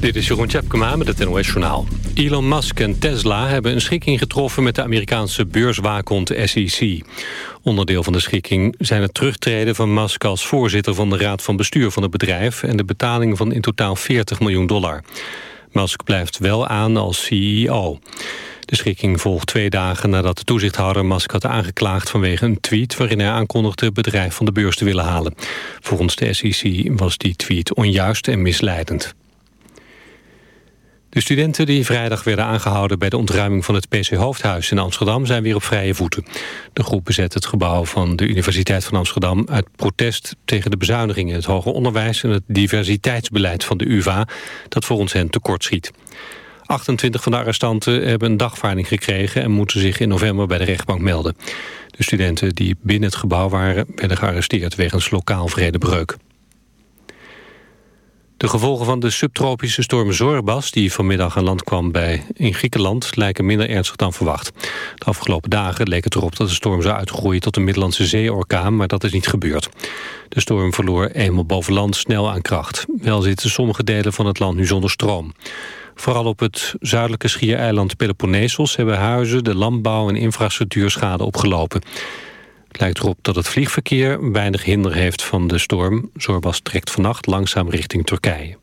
Dit is Jeroen Tjepkema met het NOS Journaal. Elon Musk en Tesla hebben een schikking getroffen met de Amerikaanse beurswaakhond SEC. Onderdeel van de schikking zijn het terugtreden van Musk als voorzitter van de raad van bestuur van het bedrijf... en de betaling van in totaal 40 miljoen dollar. Musk blijft wel aan als CEO. De schikking volgt twee dagen nadat de toezichthouder Musk had aangeklaagd vanwege een tweet waarin hij aankondigde het bedrijf van de beurs te willen halen. Volgens de SEC was die tweet onjuist en misleidend. De studenten die vrijdag werden aangehouden bij de ontruiming van het PC Hoofdhuis in Amsterdam zijn weer op vrije voeten. De groep bezet het gebouw van de Universiteit van Amsterdam uit protest tegen de bezuinigingen in het hoger onderwijs en het diversiteitsbeleid van de UvA dat volgens hen tekortschiet. 28 van de arrestanten hebben een dagvaarding gekregen... en moeten zich in november bij de rechtbank melden. De studenten die binnen het gebouw waren... werden gearresteerd wegens lokaal vredebreuk. De gevolgen van de subtropische storm Zorbas... die vanmiddag aan land kwam bij, in Griekenland... lijken minder ernstig dan verwacht. De afgelopen dagen leek het erop dat de storm zou uitgroeien... tot een Middellandse zeeorkaan, maar dat is niet gebeurd. De storm verloor eenmaal boven land snel aan kracht. Wel zitten sommige delen van het land nu zonder stroom. Vooral op het zuidelijke schiereiland Peloponnesos... hebben huizen, de landbouw en infrastructuur schade opgelopen. Het lijkt erop dat het vliegverkeer weinig hinder heeft van de storm. Zorbas trekt vannacht langzaam richting Turkije.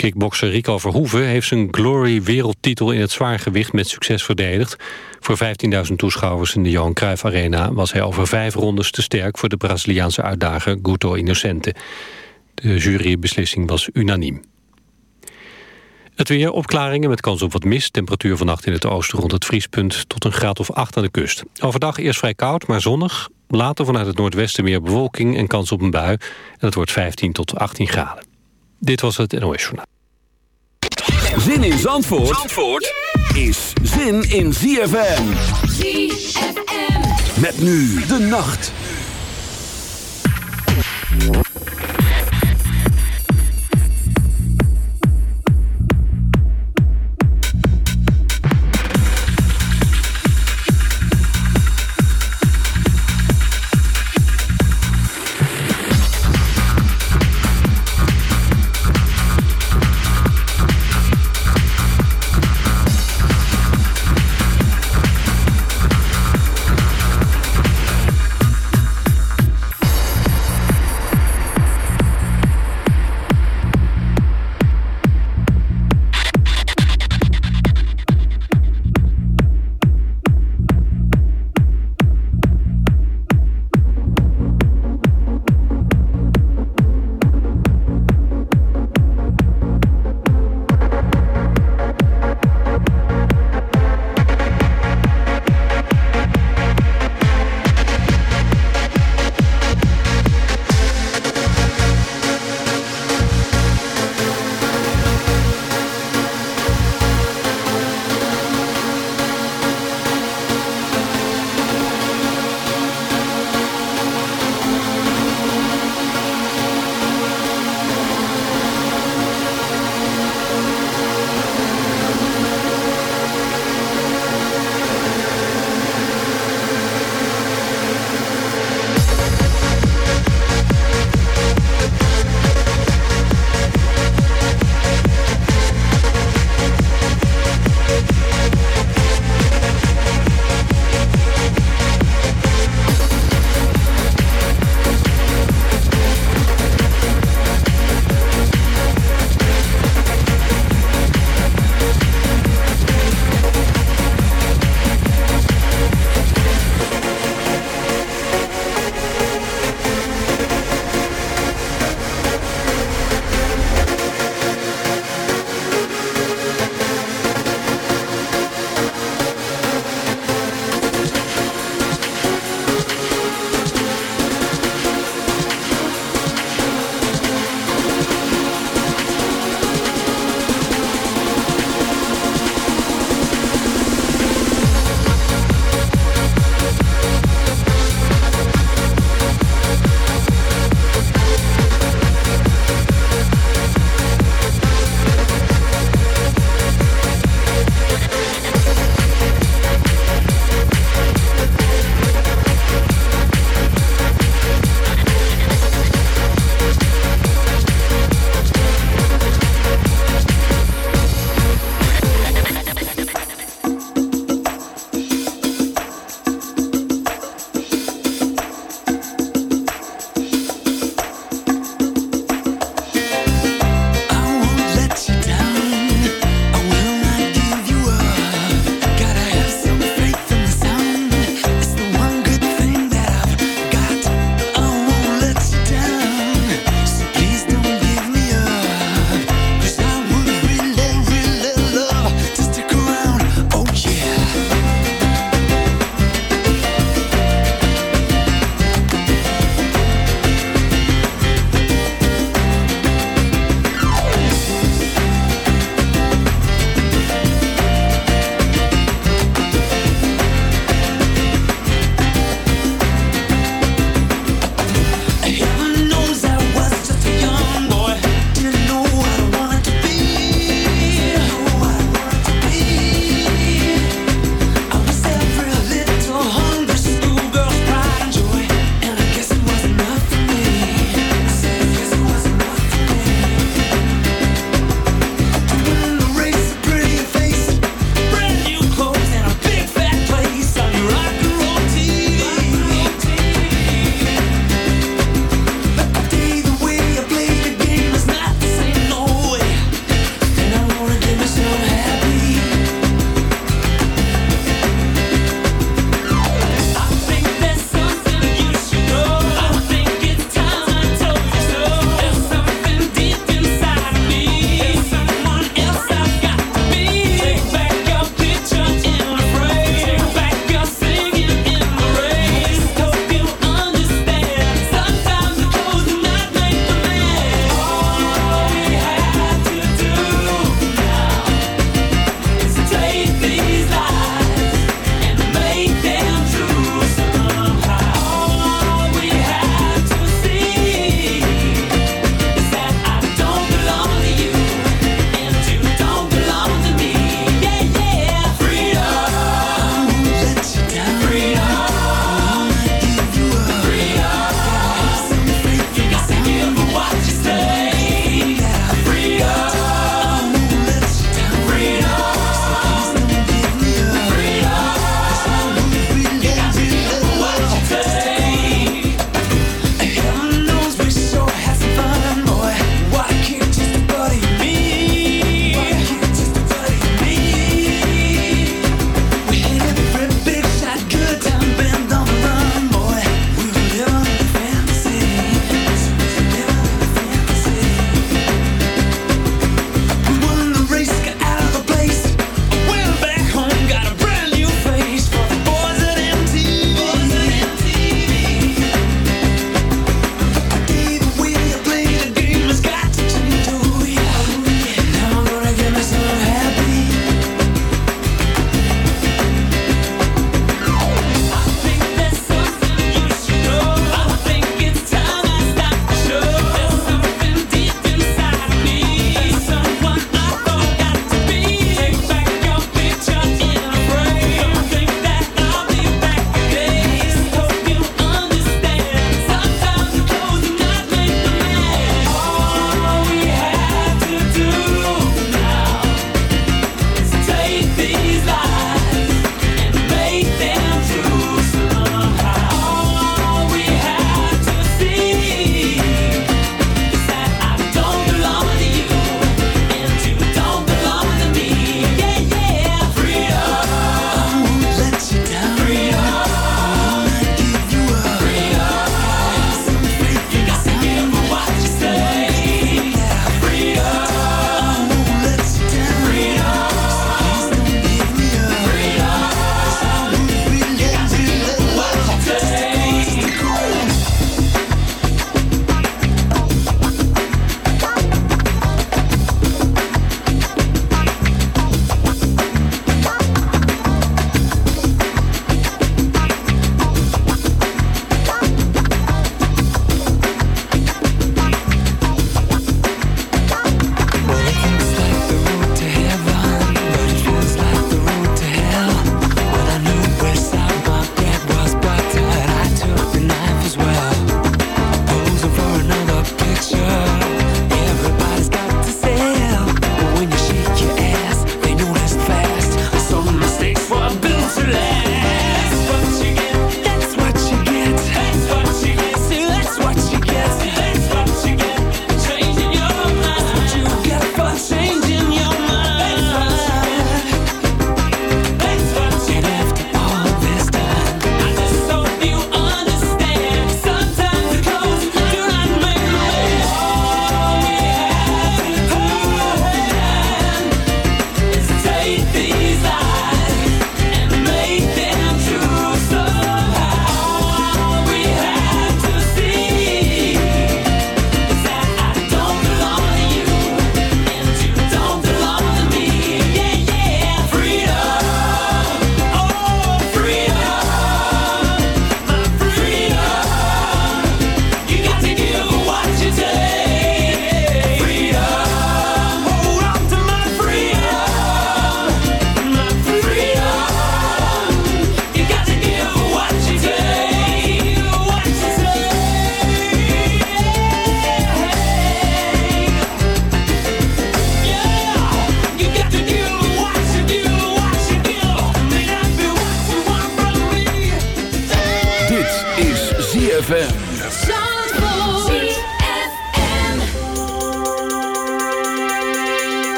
Kickbokser Rico Verhoeven heeft zijn Glory wereldtitel in het zwaargewicht met succes verdedigd. Voor 15.000 toeschouwers in de Johan Cruijff Arena was hij over vijf rondes te sterk voor de Braziliaanse uitdager Guto Innocente. De jurybeslissing was unaniem. Het weer opklaringen met kans op wat mist. Temperatuur vannacht in het oosten rond het vriespunt tot een graad of 8 aan de kust. Overdag eerst vrij koud, maar zonnig. Later vanuit het noordwesten meer bewolking en kans op een bui. En het wordt 15 tot 18 graden. Dit was het NOS Journaal. Zin in Zandvoort, Zandvoort is zin in ZFM. ZFM. Met nu de nacht.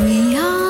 we are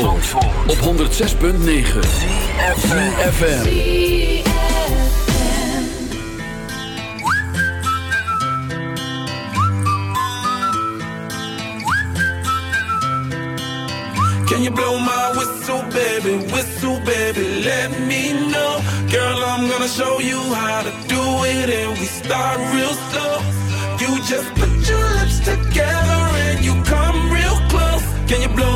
Zandvoort, op 106.9 CFFM Can you blow my whistle baby, whistle baby, let me know. Girl I'm gonna show you how to do it and we start real slow. You just put your lips together and you come real close. Can you blow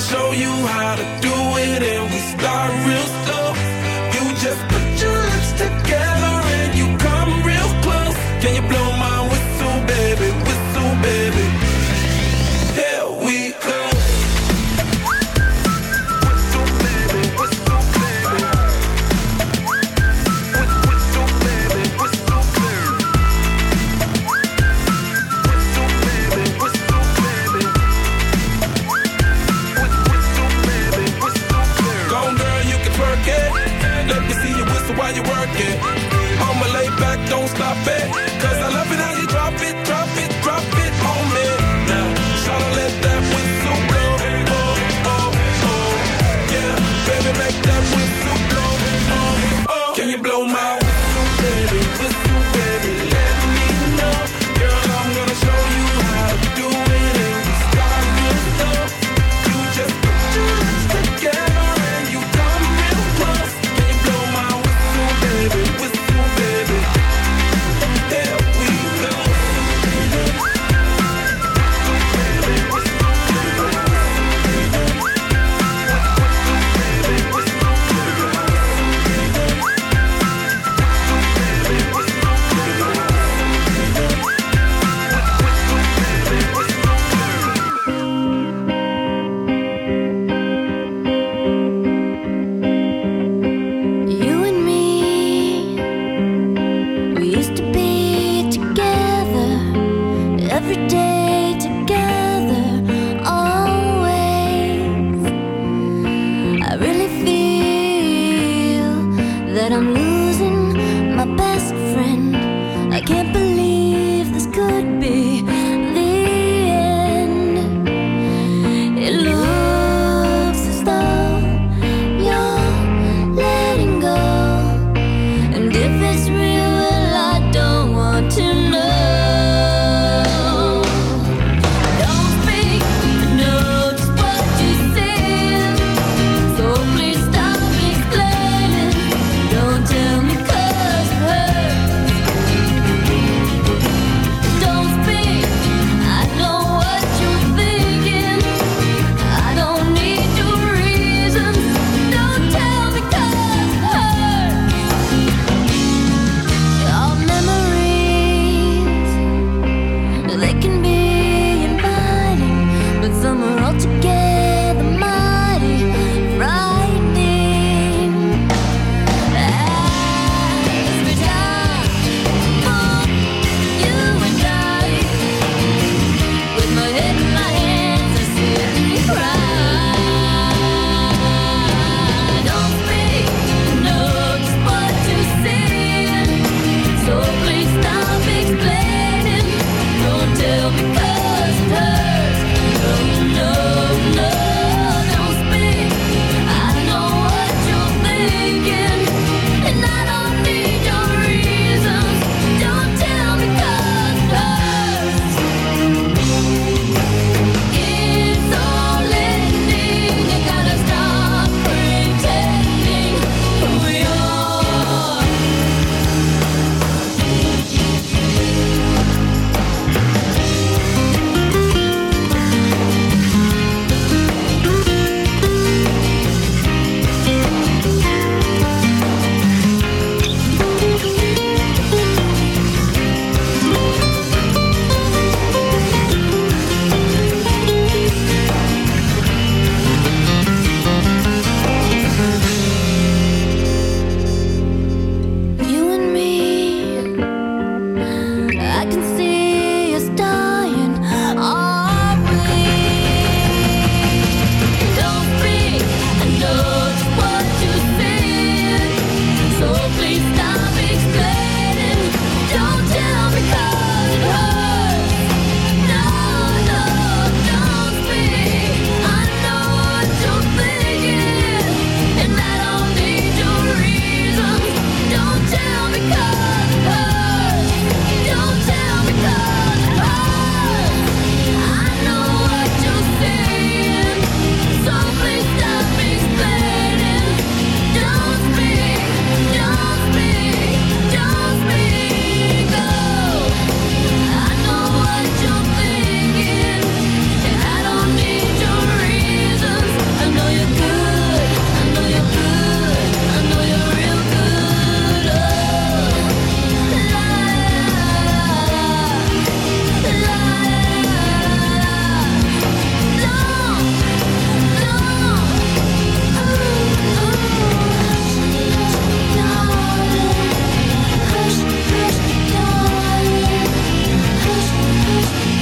Show you how to do it, every day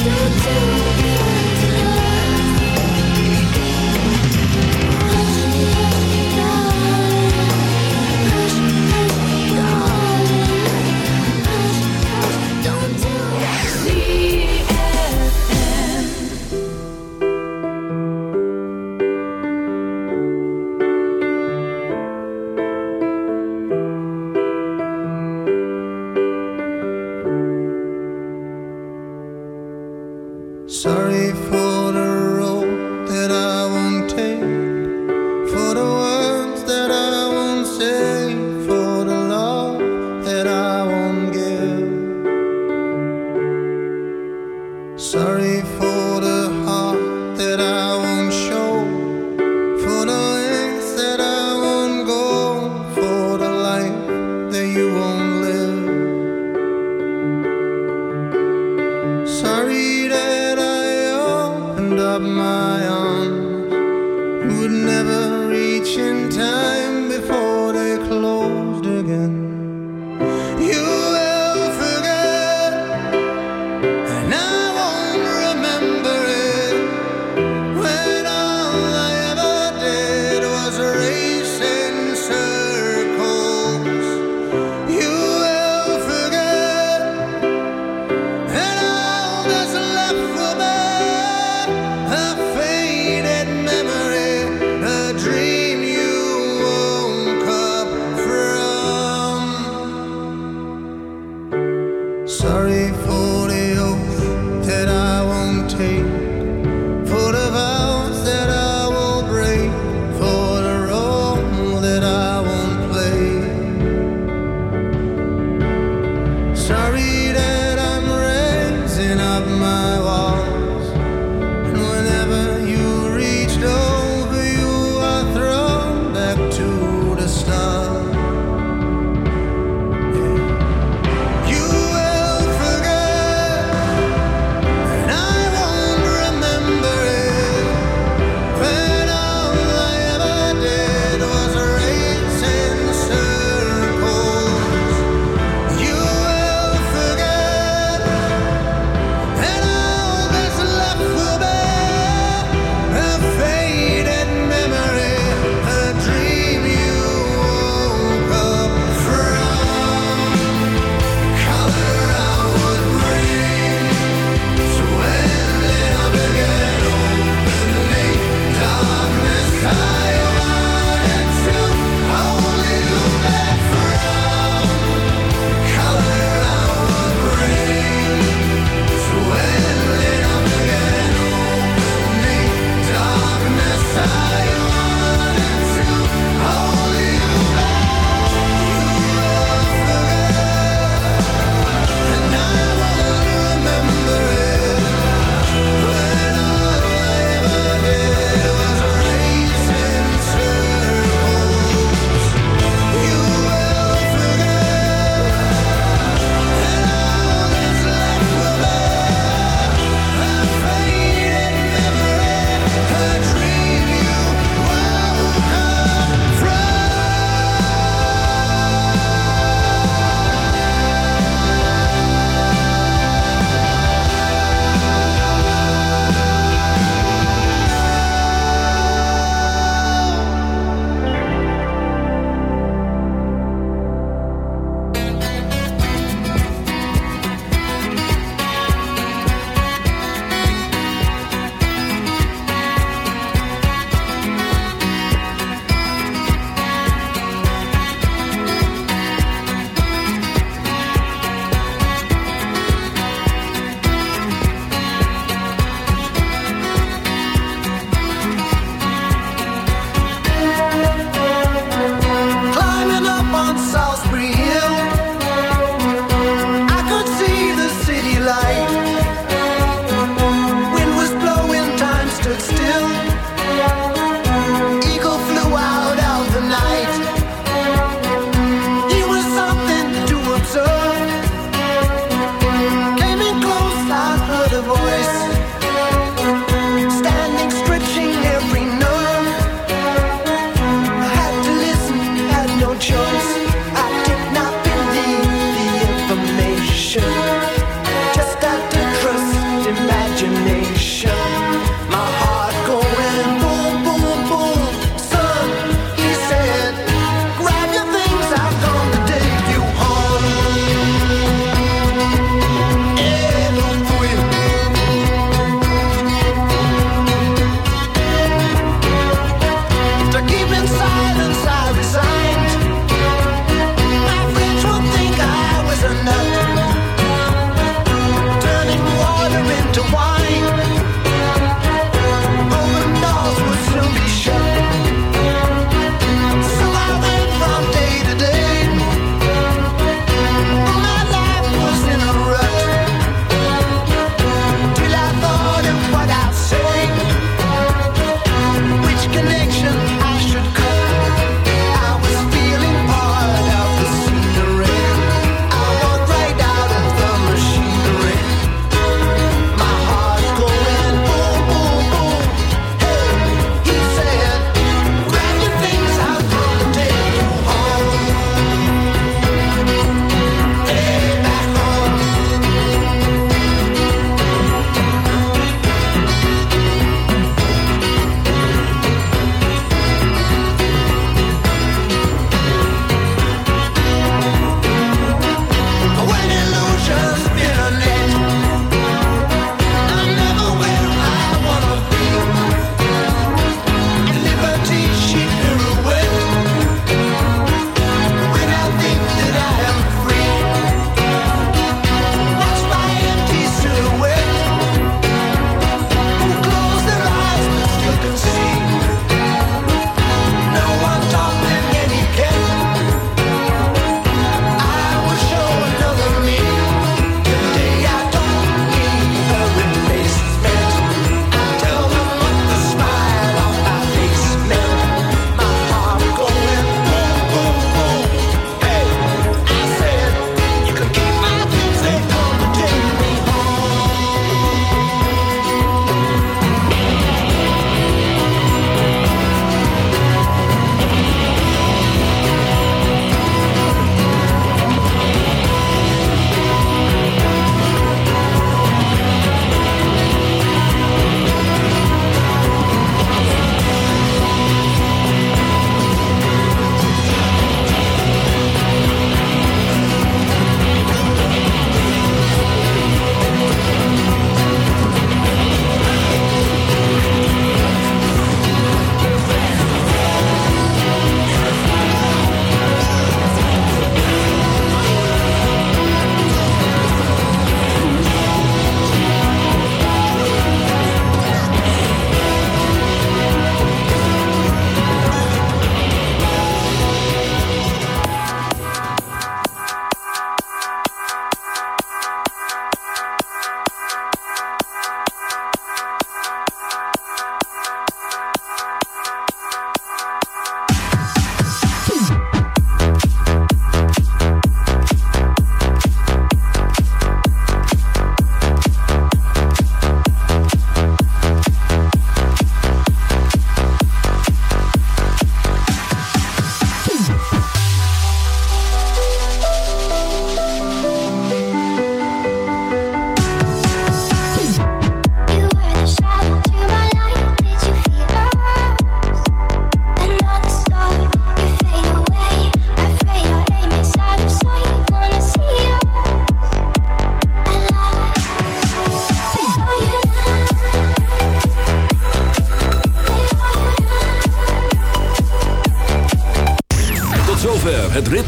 to do.